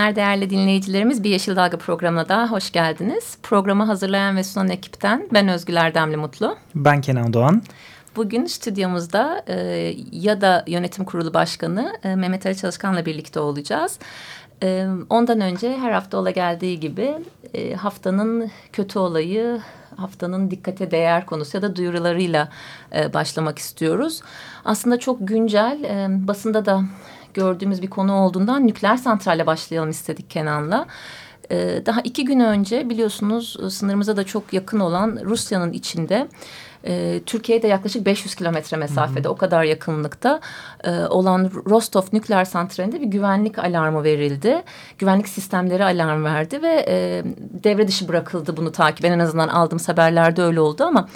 günler değerli dinleyicilerimiz. Bir Yeşil Dalga programına daha hoş geldiniz. Programı hazırlayan ve sunan ekipten ben Özgül Erdemli Mutlu. Ben Kenan Doğan. Bugün stüdyomuzda e, ya da yönetim kurulu başkanı e, Mehmet Ali Çalışkan'la birlikte olacağız. E, ondan önce her hafta ola geldiği gibi e, haftanın kötü olayı, haftanın dikkate değer konusu ya da duyurularıyla e, başlamak istiyoruz. Aslında çok güncel, e, basında da gördüğümüz bir konu olduğundan nükleer santralle başlayalım istedik Kenan'la. Ee, daha iki gün önce biliyorsunuz sınırımıza da çok yakın olan Rusya'nın içinde e, Türkiye'de yaklaşık 500 kilometre mesafede hı hı. o kadar yakınlıkta e, olan Rostov nükleer santralinde bir güvenlik alarmı verildi. Güvenlik sistemleri alarm verdi ve e, devre dışı bırakıldı bunu takip. En azından aldığım haberlerde öyle oldu ama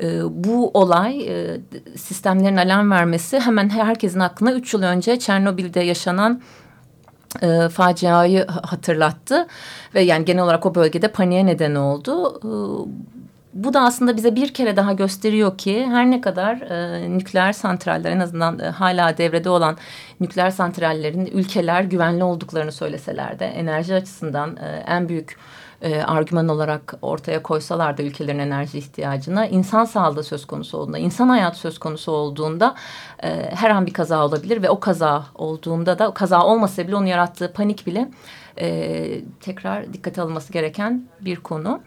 e, bu olay e, sistemlerin alarm vermesi hemen herkesin aklına üç yıl önce Çernobil'de yaşanan e, faciayı hatırlattı ve yani genel olarak o bölgede paniğe neden oldu. E, bu da aslında bize bir kere daha gösteriyor ki her ne kadar e, nükleer santraller en azından e, hala devrede olan nükleer santrallerin ülkeler güvenli olduklarını söyleseler de enerji açısından e, en büyük e, argüman olarak ortaya koysalar da ülkelerin enerji ihtiyacına insan sağlığı söz konusu olduğunda, insan hayatı söz konusu olduğunda e, her an bir kaza olabilir ve o kaza olduğunda da kaza olmasa bile onun yarattığı panik bile e, tekrar dikkate alınması gereken bir konu.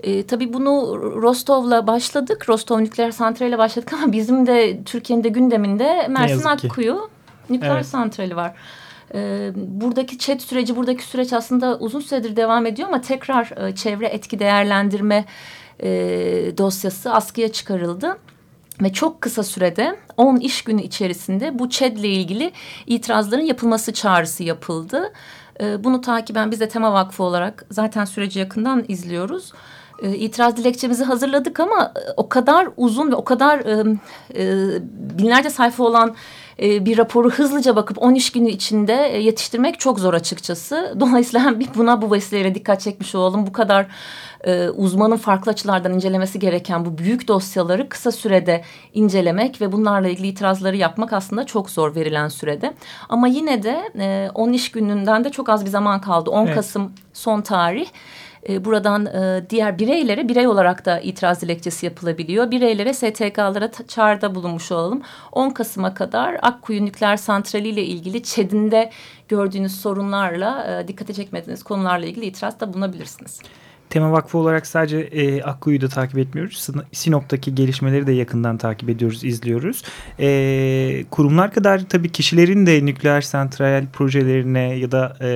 E, tabii bunu Rostov'la başladık. Rostov nükleer santraliyle başladık ama bizim de Türkiye'nin de gündeminde Mersin Akkuyu nükleer evet. santrali var. E, buradaki chat süreci, buradaki süreç aslında uzun süredir devam ediyor ama tekrar e, çevre etki değerlendirme e, dosyası askıya çıkarıldı. Ve çok kısa sürede 10 iş günü içerisinde bu ÇED ile ilgili itirazların yapılması çağrısı yapıldı. E, bunu takiben biz de Tema Vakfı olarak zaten süreci yakından izliyoruz itiraz dilekçemizi hazırladık ama e, o kadar uzun ve o kadar e, e, binlerce sayfa olan e, bir raporu hızlıca bakıp 10 iş günü içinde e, yetiştirmek çok zor açıkçası. Dolayısıyla hem buna bu vesileyle dikkat çekmiş olalım. Bu kadar e, uzmanın farklı açılardan incelemesi gereken bu büyük dosyaları kısa sürede incelemek ve bunlarla ilgili itirazları yapmak aslında çok zor verilen sürede. Ama yine de e, 10 iş gününden de çok az bir zaman kaldı. 10 evet. Kasım son tarih. E, buradan e, diğer bireylere birey olarak da itiraz dilekçesi yapılabiliyor. Bireylere STK'lara çağrıda bulunmuş olalım. 10 Kasım'a kadar Akkuyu Nükleer Santrali ile ilgili ÇED'inde gördüğünüz sorunlarla e, dikkate çekmediğiniz konularla ilgili itirazda bulunabilirsiniz. Tema Vakfı olarak sadece e, Akkuyu'yu da takip etmiyoruz. Sinop'taki gelişmeleri de yakından takip ediyoruz, izliyoruz. E, kurumlar kadar tabii kişilerin de nükleer santral projelerine ya da e,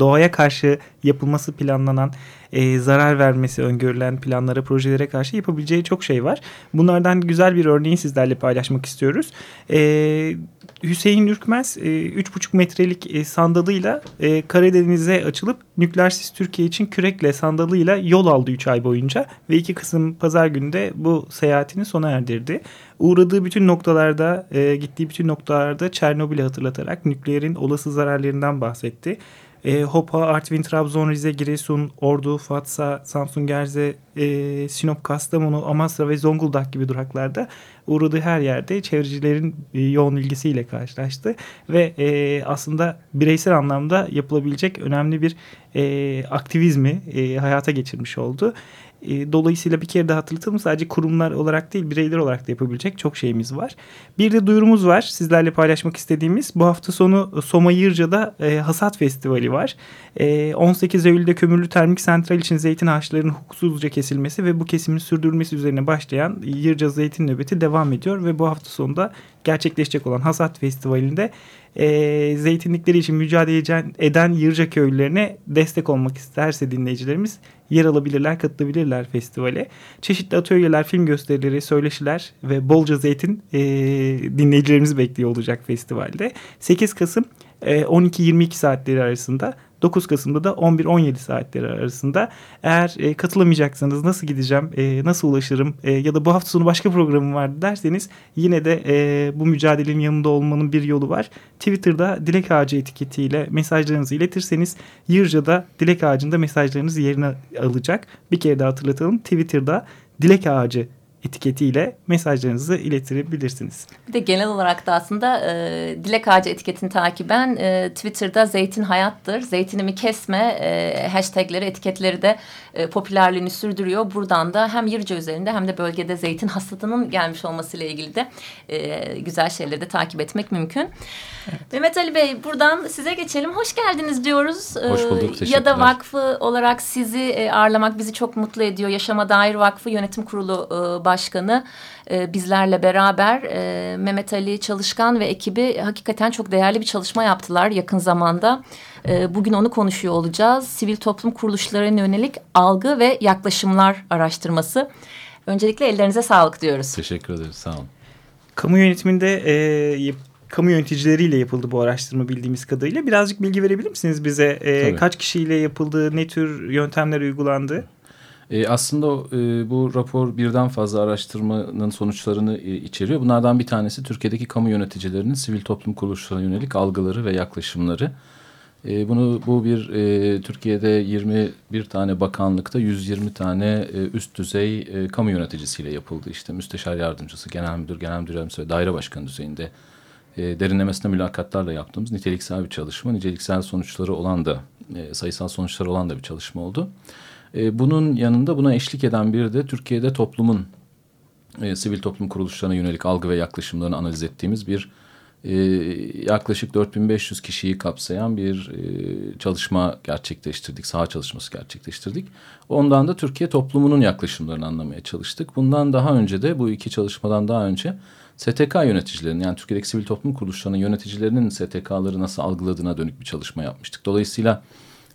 doğaya karşı yapılması planlanan e, zarar vermesi öngörülen planlara, projelere karşı yapabileceği çok şey var. Bunlardan güzel bir örneği sizlerle paylaşmak istiyoruz. E, Hüseyin Ürkmez 3,5 e, metrelik e, sandalıyla e, Karadeniz'e açılıp Nükleersiz Türkiye için kürekle sandalıyla yol aldı 3 ay boyunca ve 2 Kasım pazar günü de bu seyahatini sona erdirdi. Uğradığı bütün noktalarda, gittiği bütün noktalarda Çernobil'i hatırlatarak nükleerin olası zararlarından bahsetti e, Hopa, Artvin, Trabzon, Rize, Giresun, Ordu, Fatsa, Samsun, Gerze, e, Sinop, Kastamonu, Amasra ve Zonguldak gibi duraklarda uğradığı her yerde çevrecilerin e, yoğun ilgisiyle karşılaştı. Ve e, aslında bireysel anlamda yapılabilecek önemli bir e, aktivizmi e, hayata geçirmiş oldu. E, dolayısıyla bir kere daha hatırlatalım sadece kurumlar olarak değil bireyler olarak da yapabilecek çok şeyimiz var. Bir de duyurumuz var sizlerle paylaşmak istediğimiz. Bu hafta sonu Soma Yırca'da e, Hasat Festivali var. E, 18 Eylül'de kömürlü termik santral için zeytin ağaçlarının hukuksuzca kesilmesi ve bu kesimin sürdürülmesi üzerine başlayan Yırca Zeytin Nöbeti devam ediyor ve bu hafta sonunda gerçekleşecek olan Hasat Festivali'nde e, zeytinlikleri için mücadele eden Yırca köylülerine destek olmak isterse dinleyicilerimiz yer alabilirler, katılabilirler festivale. Çeşitli atölyeler, film gösterileri, söyleşiler ve bolca zeytin e, dinleyicilerimizi bekliyor olacak festivalde. 8 Kasım e, 12-22 saatleri arasında 9 Kasım'da da 11-17 saatleri arasında. Eğer e, katılamayacaksanız nasıl gideceğim, e, nasıl ulaşırım e, ya da bu hafta sonu başka programım vardı derseniz yine de e, bu mücadelenin yanında olmanın bir yolu var. Twitter'da Dilek Ağacı etiketiyle mesajlarınızı iletirseniz Yırca'da Dilek Ağacı'nda mesajlarınız yerine alacak. Bir kere daha hatırlatalım. Twitter'da Dilek Ağacı etiketiyle mesajlarınızı iletebilirsiniz. Bir de genel olarak da aslında e, Dilek Ağacı etiketini takiben e, Twitter'da zeytin hayattır, zeytinimi kesme e, hashtagleri, etiketleri de e, popülerliğini sürdürüyor. Buradan da hem Yırca üzerinde hem de bölgede zeytin hasadının gelmiş olmasıyla ilgili de e, güzel şeyleri de takip etmek mümkün. Evet. Mehmet Ali Bey buradan size geçelim. Hoş geldiniz diyoruz. Hoş bulduk. Teşekkürler. Ya da vakfı olarak sizi e, ağırlamak bizi çok mutlu ediyor. Yaşama Dair Vakfı Yönetim Kurulu e, Başkanı e, bizlerle beraber e, Mehmet Ali Çalışkan ve ekibi hakikaten çok değerli bir çalışma yaptılar yakın zamanda. E, bugün onu konuşuyor olacağız. Sivil toplum kuruluşlarına yönelik algı ve yaklaşımlar araştırması. Öncelikle ellerinize sağlık diyoruz. Teşekkür ederiz. Sağ olun. Kamu yönetiminde e, kamu yöneticileriyle yapıldı bu araştırma bildiğimiz kadarıyla. Birazcık bilgi verebilir misiniz bize? E, kaç kişiyle yapıldı, ne tür yöntemler uygulandı? E, aslında e, bu rapor birden fazla araştırmanın sonuçlarını e, içeriyor. Bunlardan bir tanesi Türkiye'deki kamu yöneticilerinin sivil toplum kuruluşlarına yönelik algıları ve yaklaşımları. E, bunu bu bir e, Türkiye'de 21 tane bakanlıkta 120 tane e, üst düzey e, kamu yöneticisiyle yapıldı. İşte müsteşar yardımcısı, genel müdür, genel müdür yardımcısı ve daire başkanı düzeyinde e, derinlemesine mülakatlarla yaptığımız niteliksel bir çalışma. Niceliksel sonuçları olan da e, sayısal sonuçları olan da bir çalışma oldu. E, bunun yanında buna eşlik eden bir de Türkiye'de toplumun e, sivil toplum kuruluşlarına yönelik algı ve yaklaşımlarını analiz ettiğimiz bir e, yaklaşık 4500 kişiyi kapsayan bir e, çalışma gerçekleştirdik. Saha çalışması gerçekleştirdik. Ondan da Türkiye toplumunun yaklaşımlarını anlamaya çalıştık. Bundan daha önce de bu iki çalışmadan daha önce STK yöneticilerinin yani Türkiye'deki sivil toplum kuruluşlarının yöneticilerinin STK'ları nasıl algıladığına dönük bir çalışma yapmıştık. Dolayısıyla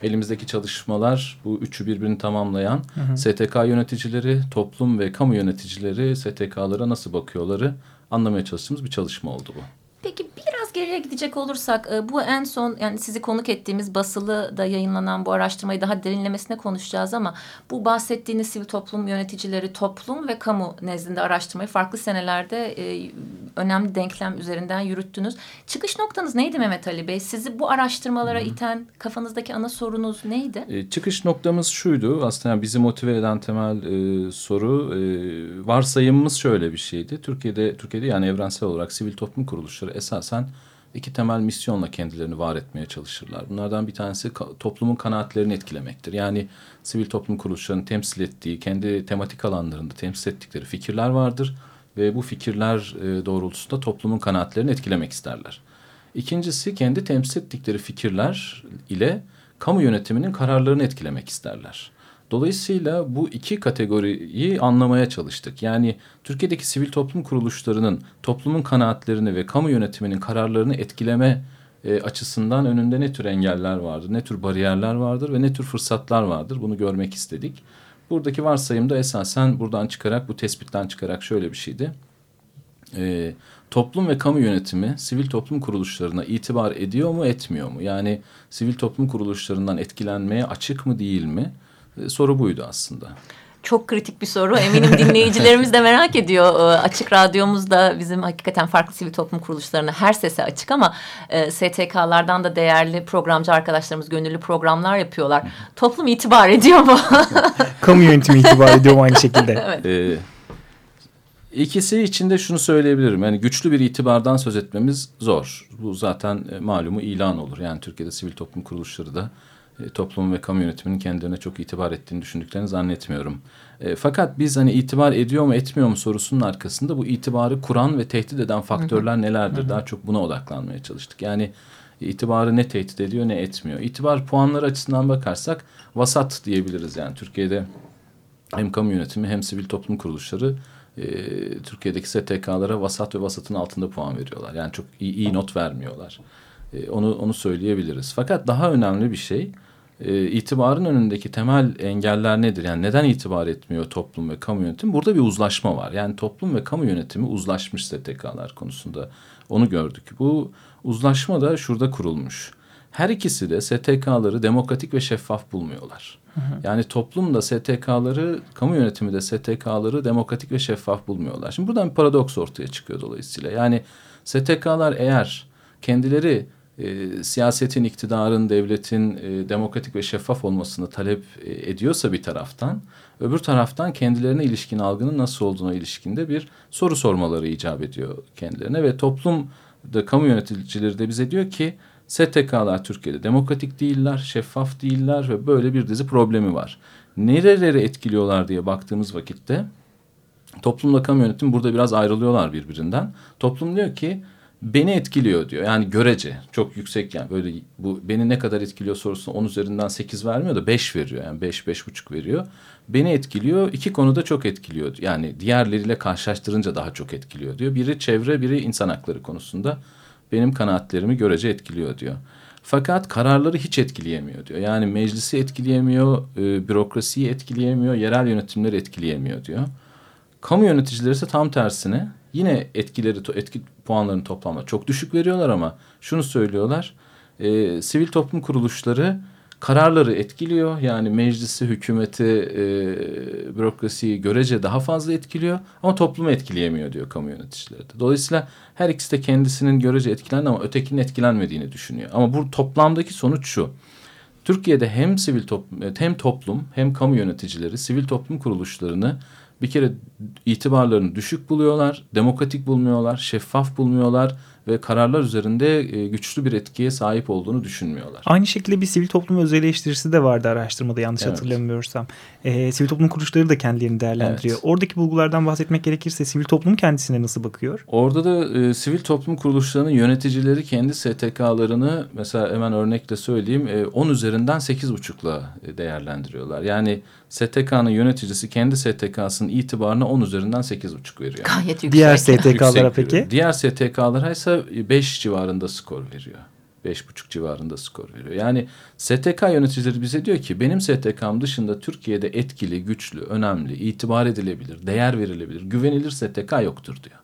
elimizdeki çalışmalar bu üçü birbirini tamamlayan hı hı. STK yöneticileri, toplum ve kamu yöneticileri STK'lara nasıl bakıyorları anlamaya çalıştığımız bir çalışma oldu bu. Peki biraz geriye gidecek olursak e, bu en son yani sizi konuk ettiğimiz basılı da yayınlanan bu araştırmayı daha derinlemesine konuşacağız ama bu bahsettiğiniz sivil toplum yöneticileri toplum ve kamu nezdinde araştırmayı farklı senelerde e, önemli denklem üzerinden yürüttünüz. Çıkış noktanız neydi Mehmet Ali Bey? Sizi bu araştırmalara Hı -hı. iten kafanızdaki ana sorunuz neydi? E, çıkış noktamız şuydu aslında bizi motive eden temel e, soru e, varsayımımız şöyle bir şeydi. Türkiye'de Türkiye'de yani evrensel olarak sivil toplum kuruluşları esasen iki temel misyonla kendilerini var etmeye çalışırlar. Bunlardan bir tanesi toplumun kanaatlerini etkilemektir. Yani sivil toplum kuruluşlarının temsil ettiği, kendi tematik alanlarında temsil ettikleri fikirler vardır ve bu fikirler e, doğrultusunda toplumun kanaatlerini etkilemek isterler. İkincisi kendi temsil ettikleri fikirler ile kamu yönetiminin kararlarını etkilemek isterler. Dolayısıyla bu iki kategoriyi anlamaya çalıştık. Yani Türkiye'deki sivil toplum kuruluşlarının toplumun kanaatlerini ve kamu yönetiminin kararlarını etkileme e, açısından önünde ne tür engeller vardır, ne tür bariyerler vardır ve ne tür fırsatlar vardır bunu görmek istedik. Buradaki varsayım da esasen buradan çıkarak, bu tespitten çıkarak şöyle bir şeydi. E, toplum ve kamu yönetimi sivil toplum kuruluşlarına itibar ediyor mu, etmiyor mu? Yani sivil toplum kuruluşlarından etkilenmeye açık mı, değil mi? E, soru buydu aslında. Çok kritik bir soru. Eminim dinleyicilerimiz de merak ediyor. E, açık Radyomuzda bizim hakikaten farklı sivil toplum kuruluşlarına her sese açık ama e, STK'lardan da değerli programcı arkadaşlarımız gönüllü programlar yapıyorlar. Toplum itibar ediyor mu? Kamu yönetimi itibar ediyor mu aynı şekilde? evet. Ee, İkisi içinde şunu söyleyebilirim. Yani güçlü bir itibardan söz etmemiz zor. Bu zaten malumu ilan olur. Yani Türkiye'de sivil toplum kuruluşları da e, toplum ve kamu yönetiminin kendilerine çok itibar ettiğini düşündüklerini zannetmiyorum. E, fakat biz hani itibar ediyor mu etmiyor mu sorusunun arkasında bu itibarı kuran ve tehdit eden faktörler nelerdir? Daha çok buna odaklanmaya çalıştık. Yani itibarı ne tehdit ediyor ne etmiyor. İtibar puanları açısından bakarsak vasat diyebiliriz yani Türkiye'de hem kamu yönetimi hem sivil toplum kuruluşları e, Türkiye'deki STK'lara vasat ve vasatın altında puan veriyorlar. Yani çok iyi, iyi not vermiyorlar. E, onu onu söyleyebiliriz. Fakat daha önemli bir şey e, itibarın önündeki temel engeller nedir? Yani neden itibar etmiyor toplum ve kamu yönetimi? Burada bir uzlaşma var. Yani toplum ve kamu yönetimi uzlaşmış STK'lar konusunda. Onu gördük. Bu uzlaşma da şurada kurulmuş. Her ikisi de STK'ları demokratik ve şeffaf bulmuyorlar. Hı hı. Yani toplum da STK'ları, kamu yönetimi de STK'ları demokratik ve şeffaf bulmuyorlar. Şimdi buradan bir paradoks ortaya çıkıyor dolayısıyla. Yani STK'lar eğer kendileri e, siyasetin, iktidarın, devletin e, demokratik ve şeffaf olmasını talep e, ediyorsa bir taraftan, öbür taraftan kendilerine ilişkin algının nasıl olduğuna ilişkinde bir soru sormaları icap ediyor kendilerine ve toplum da kamu yöneticileri de bize diyor ki STK'lar Türkiye'de demokratik değiller, şeffaf değiller ve böyle bir dizi problemi var. Nereleri etkiliyorlar diye baktığımız vakitte toplumla kamu yönetimi burada biraz ayrılıyorlar birbirinden. Toplum diyor ki beni etkiliyor diyor. Yani görece çok yüksek yani böyle bu beni ne kadar etkiliyor sorusuna 10 üzerinden 8 vermiyor da 5 veriyor. Yani 5 buçuk veriyor. Beni etkiliyor. iki konuda çok etkiliyor. Yani diğerleriyle karşılaştırınca daha çok etkiliyor diyor. Biri çevre, biri insan hakları konusunda benim kanaatlerimi görece etkiliyor diyor. Fakat kararları hiç etkileyemiyor diyor. Yani meclisi etkileyemiyor, e, bürokrasiyi etkileyemiyor, yerel yönetimleri etkileyemiyor diyor. Kamu yöneticileri ise tam tersine yine etkileri etki puanlarını toplamda çok düşük veriyorlar ama şunu söylüyorlar. E, sivil toplum kuruluşları kararları etkiliyor. Yani meclisi, hükümeti, e, bürokrasiyi görece daha fazla etkiliyor. Ama toplumu etkileyemiyor diyor kamu yöneticileri de. Dolayısıyla her ikisi de kendisinin görece etkilendi ama ötekinin etkilenmediğini düşünüyor. Ama bu toplamdaki sonuç şu. Türkiye'de hem sivil toplum hem toplum hem kamu yöneticileri sivil toplum kuruluşlarını bir kere itibarlarını düşük buluyorlar, demokratik bulmuyorlar, şeffaf bulmuyorlar ve kararlar üzerinde e, güçlü bir etkiye sahip olduğunu düşünmüyorlar. Aynı şekilde bir sivil toplum öz eleştirisi de vardı araştırmada yanlış evet. hatırlamıyorsam. E, sivil toplum kuruluşları da kendilerini değerlendiriyor. Evet. Oradaki bulgulardan bahsetmek gerekirse sivil toplum kendisine nasıl bakıyor? Orada da e, sivil toplum kuruluşlarının yöneticileri kendi STK'larını mesela hemen örnekle söyleyeyim e, 10 üzerinden 8,5'la e, değerlendiriyorlar. Yani STK'nın yöneticisi kendi STK'sının itibarına 10 üzerinden 8,5 veriyor. Gayet yüksek. Diğer STK'lara peki? Diğer STK'lara ise 5 civarında skor veriyor. 5,5 civarında skor veriyor. Yani STK yöneticileri bize diyor ki benim STK'm dışında Türkiye'de etkili, güçlü, önemli, itibar edilebilir, değer verilebilir, güvenilir STK yoktur diyor.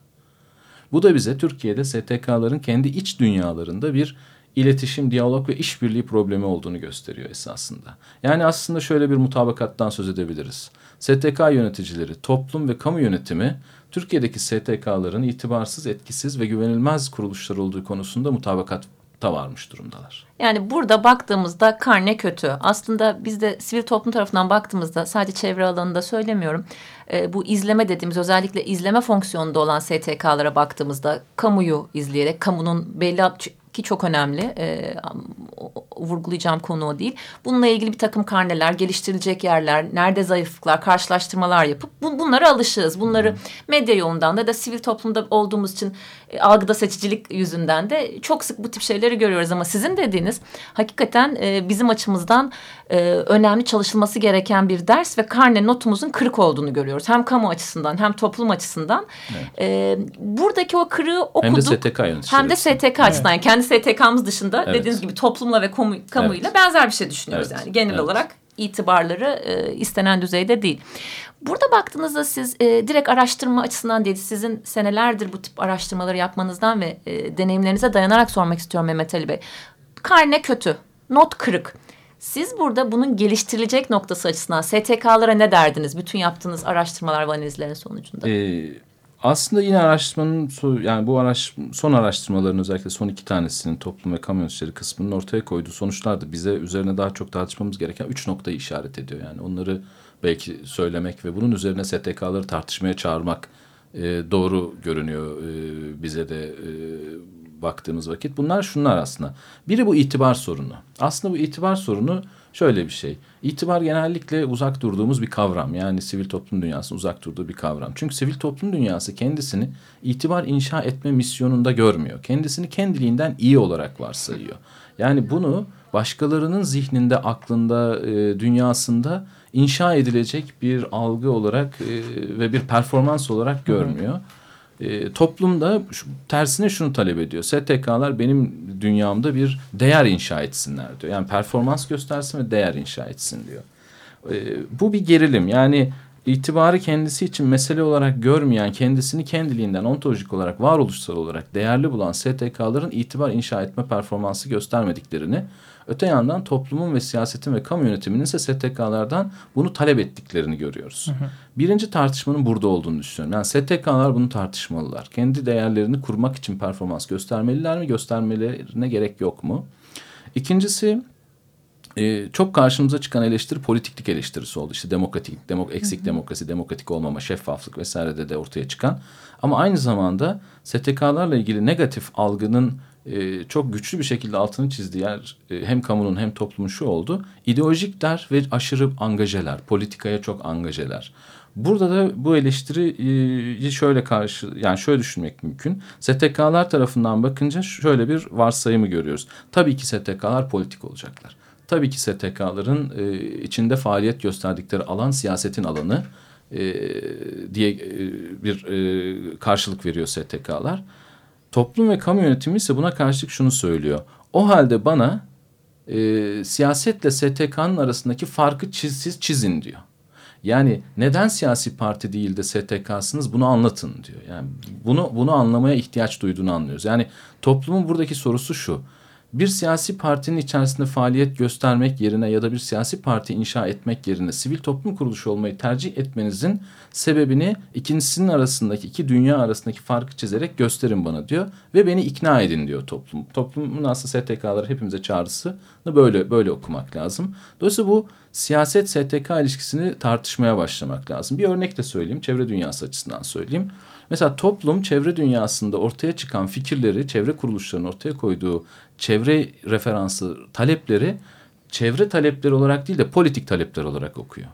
Bu da bize Türkiye'de STK'ların kendi iç dünyalarında bir iletişim, diyalog ve işbirliği problemi olduğunu gösteriyor esasında. Yani aslında şöyle bir mutabakattan söz edebiliriz. STK yöneticileri, toplum ve kamu yönetimi Türkiye'deki STK'ların itibarsız, etkisiz ve güvenilmez kuruluşlar olduğu konusunda mutabakat da varmış durumdalar. Yani burada baktığımızda karne kötü. Aslında biz de sivil toplum tarafından baktığımızda sadece çevre alanında söylemiyorum. E, bu izleme dediğimiz özellikle izleme fonksiyonunda olan STK'lara baktığımızda kamuyu izleyerek kamunun belli ki çok önemli. E, vurgulayacağım konu o değil. Bununla ilgili bir takım karneler, geliştirilecek yerler, nerede zayıflıklar, karşılaştırmalar yapıp bun, bunlara alışığız. Bunları medya yolundan da da sivil toplumda olduğumuz için e, algıda seçicilik yüzünden de çok sık bu tip şeyleri görüyoruz. Ama sizin dediğiniz hakikaten e, bizim açımızdan e, önemli çalışılması gereken bir ders ve karne notumuzun kırık olduğunu görüyoruz. Hem kamu açısından hem toplum açısından. Evet. E, buradaki o kırığı okuduk. Hem de STK Hem de STK açısından. Evet. kendi STK'mız dışında evet. dediğiniz gibi toplumla ve kamu, kamuyla evet. benzer bir şey düşünüyoruz. Evet. Yani genel evet. olarak itibarları e, istenen düzeyde değil. Burada baktığınızda siz e, direkt araştırma açısından değil, sizin senelerdir bu tip araştırmaları yapmanızdan ve e, deneyimlerinize dayanarak sormak istiyorum Mehmet Ali Bey. Karne kötü, not kırık. Siz burada bunun geliştirilecek noktası açısından STK'lara ne derdiniz? Bütün yaptığınız araştırmalar ve analizlerin sonucunda. Ee, aslında yine araştırmanın yani bu araş, son araştırmaların özellikle son iki tanesinin toplum ve kamu yöneticileri kısmının ortaya koyduğu sonuçlar da bize üzerine daha çok tartışmamız gereken üç noktayı işaret ediyor. Yani onları belki söylemek ve bunun üzerine STK'ları tartışmaya çağırmak e, doğru görünüyor e, bize de e, baktığımız vakit. Bunlar şunlar aslında. Biri bu itibar sorunu. Aslında bu itibar sorunu şöyle bir şey. İtibar genellikle uzak durduğumuz bir kavram. Yani sivil toplum dünyasının uzak durduğu bir kavram. Çünkü sivil toplum dünyası kendisini itibar inşa etme misyonunda görmüyor. Kendisini kendiliğinden iyi olarak varsayıyor. Yani bunu başkalarının zihninde, aklında, e, dünyasında inşa edilecek bir algı olarak e, ve bir performans olarak görmüyor. Hı hı. E, toplumda şu, tersine şunu talep ediyor. STK'lar benim dünyamda bir değer inşa etsinler diyor. Yani performans göstersin ve değer inşa etsin diyor. E, bu bir gerilim. Yani itibarı kendisi için mesele olarak görmeyen, kendisini kendiliğinden ontolojik olarak, varoluşsal olarak değerli bulan STK'ların itibar inşa etme performansı göstermediklerini, öte yandan toplumun ve siyasetin ve kamu yönetiminin ise STK'lardan bunu talep ettiklerini görüyoruz. Hı hı. Birinci tartışmanın burada olduğunu düşünüyorum. Yani STK'lar bunu tartışmalılar. Kendi değerlerini kurmak için performans göstermeliler mi, göstermelerine gerek yok mu? İkincisi e, çok karşımıza çıkan eleştiri politiklik eleştirisi oldu. İşte demokratik, demok eksik demokrasi, demokratik olmama, şeffaflık vesairede de ortaya çıkan. Ama aynı zamanda STK'larla ilgili negatif algının e, çok güçlü bir şekilde altını çizdiği yer e, hem kamunun hem toplumun şu oldu. İdeolojikler ve aşırı angajeler, politikaya çok angajeler. Burada da bu eleştiriyi şöyle karşı yani şöyle düşünmek mümkün. STK'lar tarafından bakınca şöyle bir varsayımı görüyoruz. Tabii ki STK'lar politik olacaklar. Tabii ki STK'ların e, içinde faaliyet gösterdikleri alan siyasetin alanı e, diye e, bir e, karşılık veriyor STK'lar. Toplum ve kamu yönetimi ise buna karşılık şunu söylüyor. O halde bana e, siyasetle STK'nın arasındaki farkı çiz, siz çizin diyor. Yani neden siyasi parti değil de STK'sınız bunu anlatın diyor. Yani bunu bunu anlamaya ihtiyaç duyduğunu anlıyoruz. Yani toplumun buradaki sorusu şu bir siyasi partinin içerisinde faaliyet göstermek yerine ya da bir siyasi parti inşa etmek yerine sivil toplum kuruluşu olmayı tercih etmenizin sebebini ikincisinin arasındaki iki dünya arasındaki farkı çizerek gösterin bana diyor ve beni ikna edin diyor toplum. Toplumun aslında STK'ları hepimize çağrısını böyle böyle okumak lazım. Dolayısıyla bu siyaset STK ilişkisini tartışmaya başlamak lazım. Bir örnek de söyleyeyim çevre dünyası açısından söyleyeyim. Mesela toplum çevre dünyasında ortaya çıkan fikirleri, çevre kuruluşlarının ortaya koyduğu çevre referansı talepleri çevre talepleri olarak değil de politik talepler olarak okuyor.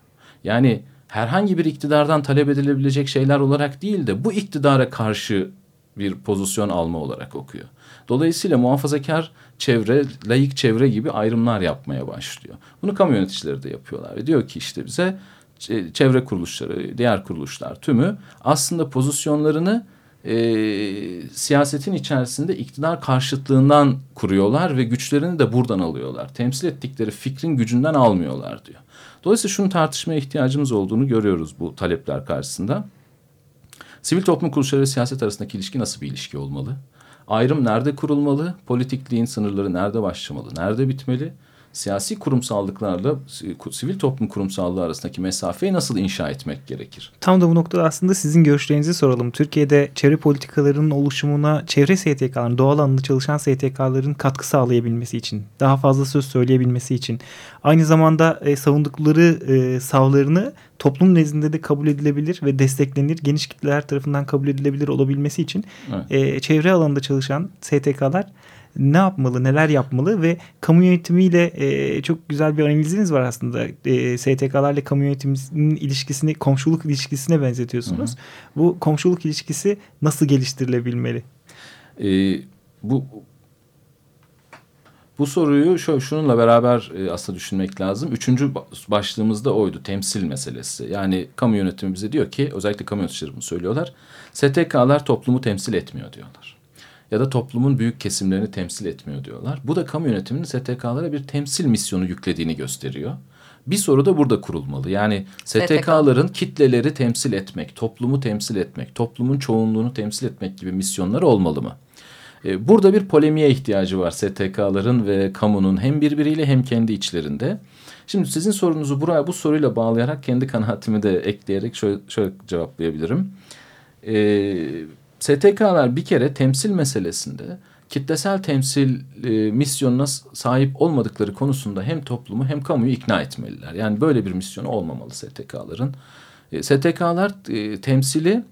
Yani herhangi bir iktidardan talep edilebilecek şeyler olarak değil de bu iktidara karşı bir pozisyon alma olarak okuyor. Dolayısıyla muhafazakar çevre, layık çevre gibi ayrımlar yapmaya başlıyor. Bunu kamu yöneticileri de yapıyorlar. Ve diyor ki işte bize çevre kuruluşları, diğer kuruluşlar tümü aslında pozisyonlarını e, siyasetin içerisinde iktidar karşıtlığından kuruyorlar ve güçlerini de buradan alıyorlar. Temsil ettikleri fikrin gücünden almıyorlar diyor. Dolayısıyla şunu tartışmaya ihtiyacımız olduğunu görüyoruz bu talepler karşısında. Sivil toplum kuruluşları ve siyaset arasındaki ilişki nasıl bir ilişki olmalı? Ayrım nerede kurulmalı? Politikliğin sınırları nerede başlamalı? Nerede bitmeli? Siyasi kurumsallıklarla sivil toplum kurumsallığı arasındaki mesafeyi nasıl inşa etmek gerekir? Tam da bu noktada aslında sizin görüşlerinizi soralım. Türkiye'de çevre politikalarının oluşumuna çevre STK'ların, doğal alanında çalışan STK'ların katkı sağlayabilmesi için, daha fazla söz söyleyebilmesi için, aynı zamanda e, savundukları e, savlarını toplum nezdinde de kabul edilebilir ve desteklenir, geniş kitleler tarafından kabul edilebilir olabilmesi için evet. e, çevre alanında çalışan STK'lar ne yapmalı, neler yapmalı ve kamu yönetimiyle e, çok güzel bir analiziniz var aslında. E, STK'larla kamu yönetiminin ilişkisini komşuluk ilişkisine benzetiyorsunuz. Hı hı. Bu komşuluk ilişkisi nasıl geliştirilebilmeli? E, bu bu soruyu şu, şununla beraber e, aslında düşünmek lazım. Üçüncü başlığımızda oydu temsil meselesi. Yani kamu yönetimi bize diyor ki özellikle kamu yöneticileri bunu söylüyorlar. STK'lar toplumu temsil etmiyor diyorlar ya da toplumun büyük kesimlerini temsil etmiyor diyorlar. Bu da kamu yönetiminin STK'lara bir temsil misyonu yüklediğini gösteriyor. Bir soru da burada kurulmalı. Yani STK'ların kitleleri temsil etmek, toplumu temsil etmek, toplumun çoğunluğunu temsil etmek gibi misyonları olmalı mı? Ee, burada bir polemiğe ihtiyacı var STK'ların ve kamunun hem birbiriyle hem kendi içlerinde. Şimdi sizin sorunuzu buraya bu soruyla bağlayarak kendi kanaatimi de ekleyerek şöyle, şöyle cevaplayabilirim. Ee, STK'lar bir kere temsil meselesinde kitlesel temsil e, misyonuna sahip olmadıkları konusunda hem toplumu hem kamuyu ikna etmeliler. Yani böyle bir misyonu olmamalı STK'ların. E, STK'lar e, temsili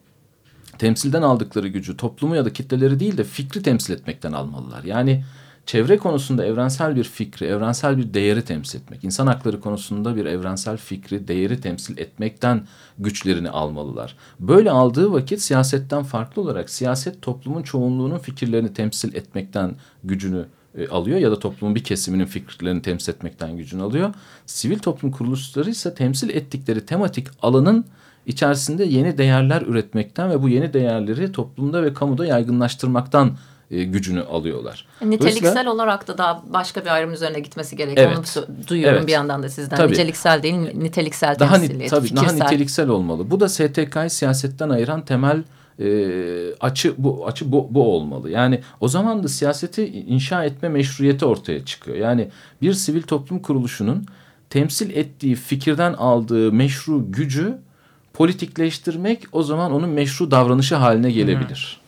temsilden aldıkları gücü toplumu ya da kitleleri değil de fikri temsil etmekten almalılar. Yani çevre konusunda evrensel bir fikri, evrensel bir değeri temsil etmek, insan hakları konusunda bir evrensel fikri, değeri temsil etmekten güçlerini almalılar. Böyle aldığı vakit siyasetten farklı olarak siyaset toplumun çoğunluğunun fikirlerini temsil etmekten gücünü e, alıyor ya da toplumun bir kesiminin fikirlerini temsil etmekten gücünü alıyor. Sivil toplum kuruluşları ise temsil ettikleri tematik alanın içerisinde yeni değerler üretmekten ve bu yeni değerleri toplumda ve kamuda yaygınlaştırmaktan e, gücünü alıyorlar. Niteliksel olarak da daha başka bir ayrım üzerine gitmesi gerekiyor. Evet. Onu duyuyorum evet. bir yandan da sizden. Tabii. Niceliksel değil, niteliksel daha temsiliyet, tabii, fikirsel. Daha niteliksel olmalı. Bu da STK'yı siyasetten ayıran temel e, açı bu açı bu, bu olmalı. Yani o zaman da siyaseti inşa etme meşruiyeti ortaya çıkıyor. Yani bir sivil toplum kuruluşunun temsil ettiği fikirden aldığı meşru gücü politikleştirmek o zaman onun meşru davranışı haline gelebilir.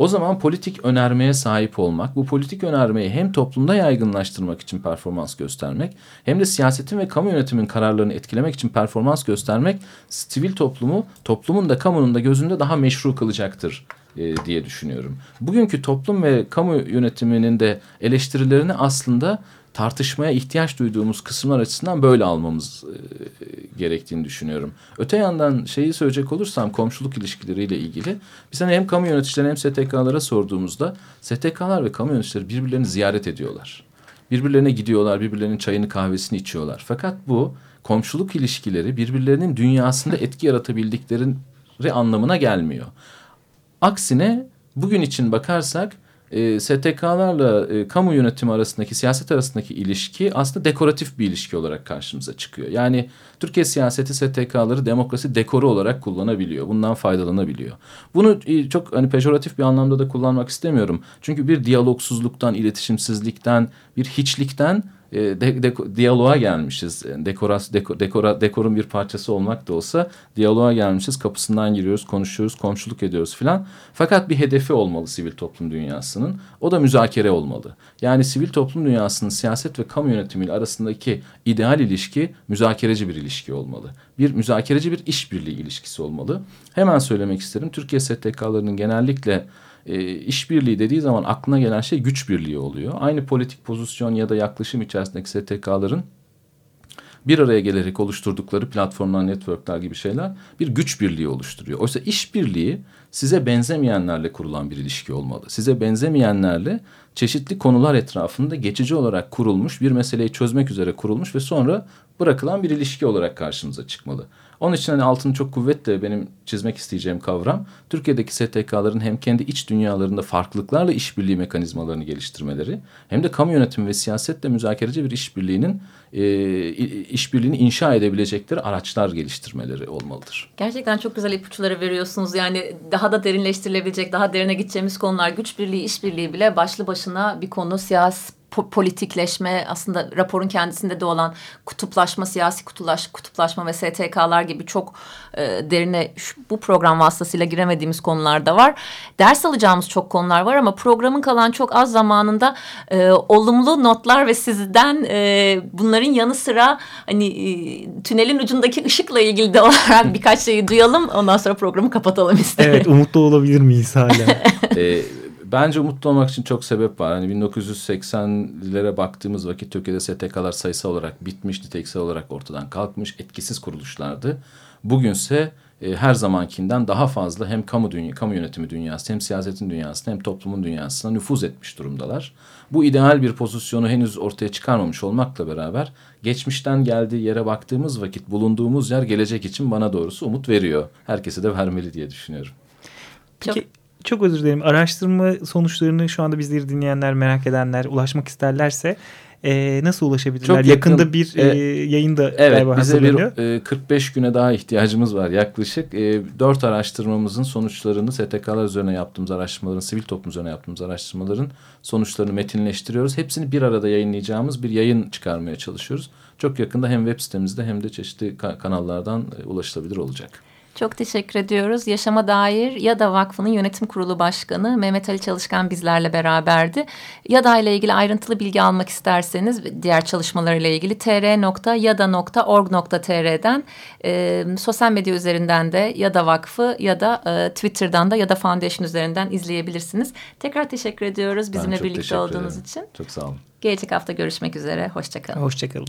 O zaman politik önermeye sahip olmak, bu politik önermeyi hem toplumda yaygınlaştırmak için performans göstermek, hem de siyasetin ve kamu yönetimin kararlarını etkilemek için performans göstermek, sivil toplumu, toplumun da kamunun da gözünde daha meşru kılacaktır e, diye düşünüyorum. Bugünkü toplum ve kamu yönetiminin de eleştirilerini aslında tartışmaya ihtiyaç duyduğumuz kısımlar açısından böyle almamız e, gerektiğini düşünüyorum. Öte yandan şeyi söyleyecek olursam komşuluk ilişkileriyle ilgili biz hani hem kamu yöneticilerine hem STK'lara sorduğumuzda STK'lar ve kamu yöneticileri birbirlerini ziyaret ediyorlar. Birbirlerine gidiyorlar, birbirlerinin çayını kahvesini içiyorlar. Fakat bu komşuluk ilişkileri birbirlerinin dünyasında etki yaratabildikleri anlamına gelmiyor. Aksine bugün için bakarsak e, STK'larla e, kamu yönetimi arasındaki, siyaset arasındaki ilişki aslında dekoratif bir ilişki olarak karşımıza çıkıyor. Yani Türkiye siyaseti STK'ları demokrasi dekoru olarak kullanabiliyor. Bundan faydalanabiliyor. Bunu e, çok hani pejoratif bir anlamda da kullanmak istemiyorum. Çünkü bir diyalogsuzluktan, iletişimsizlikten, bir hiçlikten e, de, de, diyaloğa gelmişiz. Dekoras, deko, dekora, dekorun bir parçası olmak da olsa diyaloğa gelmişiz. Kapısından giriyoruz, konuşuyoruz, komşuluk ediyoruz filan. Fakat bir hedefi olmalı sivil toplum dünyasının. O da müzakere olmalı. Yani sivil toplum dünyasının siyaset ve kamu yönetimiyle arasındaki ideal ilişki müzakereci bir ilişki olmalı. Bir müzakereci bir işbirliği ilişkisi olmalı. Hemen söylemek isterim. Türkiye STK'larının genellikle e, işbirliği dediği zaman aklına gelen şey güç birliği oluyor. Aynı politik pozisyon ya da yaklaşım içerisindeki STK'ların bir araya gelerek oluşturdukları platformlar, networkler gibi şeyler bir güç birliği oluşturuyor. Oysa işbirliği size benzemeyenlerle kurulan bir ilişki olmalı. Size benzemeyenlerle çeşitli konular etrafında geçici olarak kurulmuş, bir meseleyi çözmek üzere kurulmuş ve sonra bırakılan bir ilişki olarak karşımıza çıkmalı. Onun için hani altını çok kuvvetle benim çizmek isteyeceğim kavram Türkiye'deki STK'ların hem kendi iç dünyalarında farklılıklarla işbirliği mekanizmalarını geliştirmeleri hem de kamu yönetimi ve siyasetle müzakereci bir işbirliğinin e, işbirliğini inşa edebilecekleri araçlar geliştirmeleri olmalıdır. Gerçekten çok güzel ipuçları veriyorsunuz. Yani daha da derinleştirilebilecek, daha derine gideceğimiz konular güç birliği, işbirliği bile başlı başına bir konu siyasi politikleşme aslında raporun kendisinde de olan kutuplaşma, siyasi kutulaş, kutuplaşma ve STK'lar gibi çok e, derine şu, bu program vasıtasıyla giremediğimiz konular da var. Ders alacağımız çok konular var ama programın kalan çok az zamanında e, olumlu notlar ve sizden e, bunların yanı sıra hani e, tünelin ucundaki ışıkla ilgili de olarak birkaç şeyi duyalım. Ondan sonra programı kapatalım isterim. Evet umutlu olabilir miyiz hala? bence umutlu olmak için çok sebep var. Hani 1980'lere baktığımız vakit Türkiye'de STK'lar sayısal olarak bitmiş, niteliksel olarak ortadan kalkmış, etkisiz kuruluşlardı. Bugünse e, her zamankinden daha fazla hem kamu dünya, kamu yönetimi dünyası, hem siyasetin dünyasına, hem toplumun dünyasına nüfuz etmiş durumdalar. Bu ideal bir pozisyonu henüz ortaya çıkarmamış olmakla beraber geçmişten geldiği yere baktığımız vakit bulunduğumuz yer gelecek için bana doğrusu umut veriyor. Herkese de vermeli diye düşünüyorum. Peki çok özür dilerim. Araştırma sonuçlarını şu anda bizleri dinleyenler, merak edenler ulaşmak isterlerse e, nasıl ulaşabilirler? Çok yakın, Yakında bir e, yayın da evet, bize bir e, 45 güne daha ihtiyacımız var yaklaşık. E, 4 araştırmamızın sonuçlarını STK'lar üzerine yaptığımız araştırmaların, sivil toplum üzerine yaptığımız araştırmaların sonuçlarını metinleştiriyoruz. Hepsini bir arada yayınlayacağımız bir yayın çıkarmaya çalışıyoruz. Çok yakında hem web sitemizde hem de çeşitli kanallardan e, ulaşılabilir olacak. Çok teşekkür ediyoruz. Yaşama Dair YADA Vakfı'nın yönetim kurulu başkanı Mehmet Ali Çalışkan bizlerle beraberdi. YADA ile ilgili ayrıntılı bilgi almak isterseniz diğer çalışmalarıyla ilgili tr.yada.org.tr'den e, sosyal medya üzerinden de YADA Vakfı ya da e, Twitter'dan da YADA Foundation üzerinden izleyebilirsiniz. Tekrar teşekkür ediyoruz bizimle birlikte olduğunuz ederim. için. Çok sağ olun. Gelecek hafta görüşmek üzere. Hoşçakalın. Hoşçakalın.